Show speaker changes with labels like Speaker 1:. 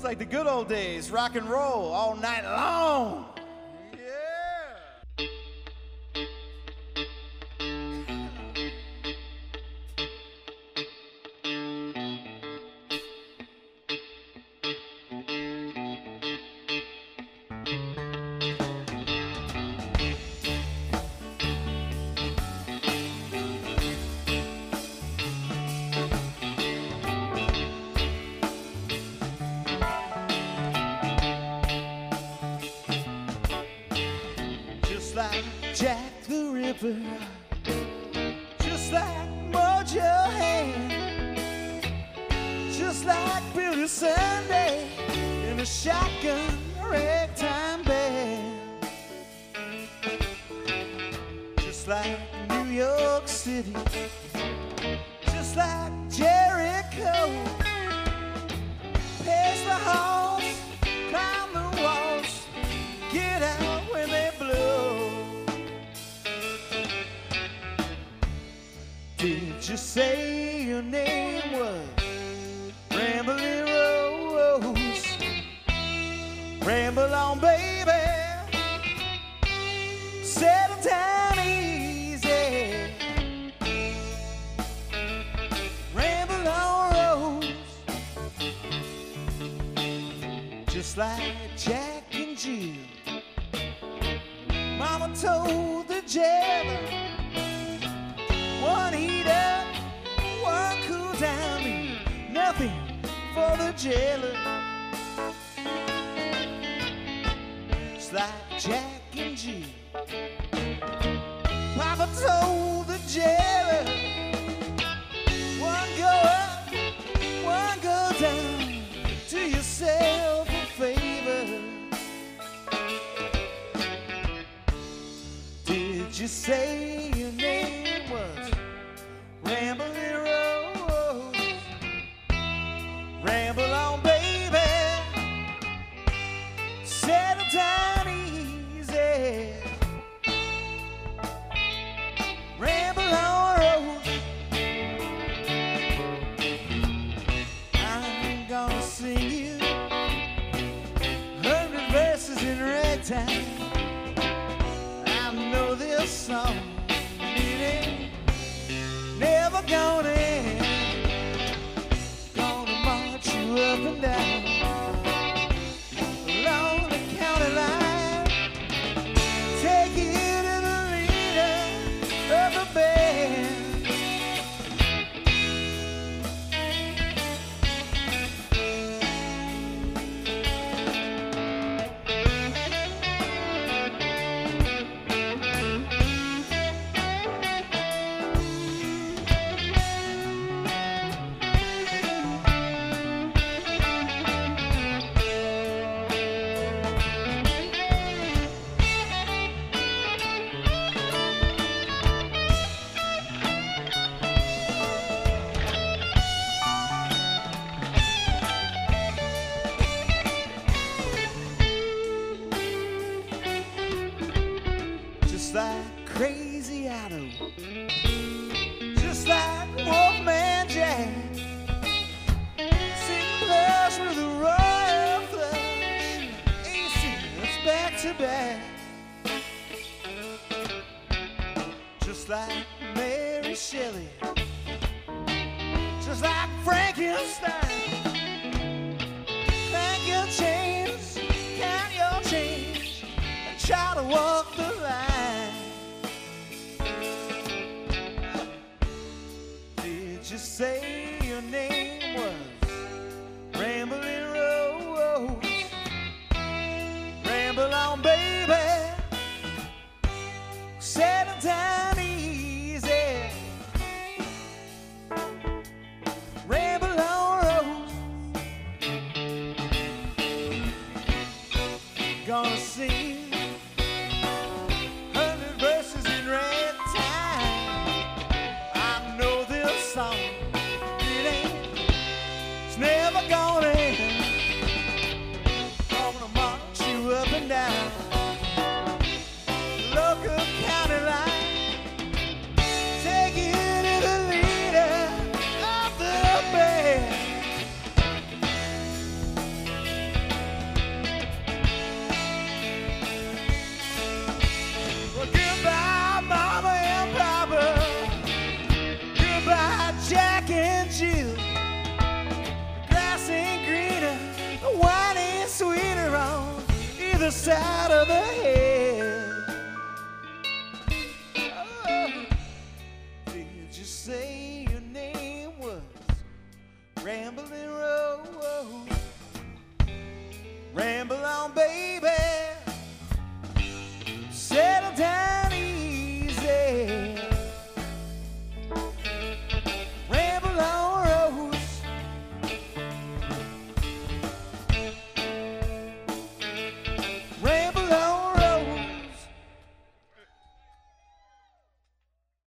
Speaker 1: It's like the good old days, rock and roll all night long. Jack the Ripper, just like Mojo Hand, just like Billy Sunday in a shotgun ragtime band, just like New York City, just like Jericho. Pass the halls, Did you say your name was Rambling Rose? Ramble on, baby. Settle down easy. Ramble on, Rose just like Jack and Jill. Mama told the jailer, jailer. Just like Jack and Jill. Papa told the jailer, one go up, one go down. Do yourself a favor. Did you say I know this song, it ain't never gonna end. Gonna march you up and down Crazy Otto, just like Wolfman Jack, sing blues with a royal flush, AC back to back, just like Mary Shelley, just like Frankenstein. Thank your chains, count your change, and try to walk the line. You say your name side of the head. Oh, did you say your name was Rambling Rose? Ramble on, baby.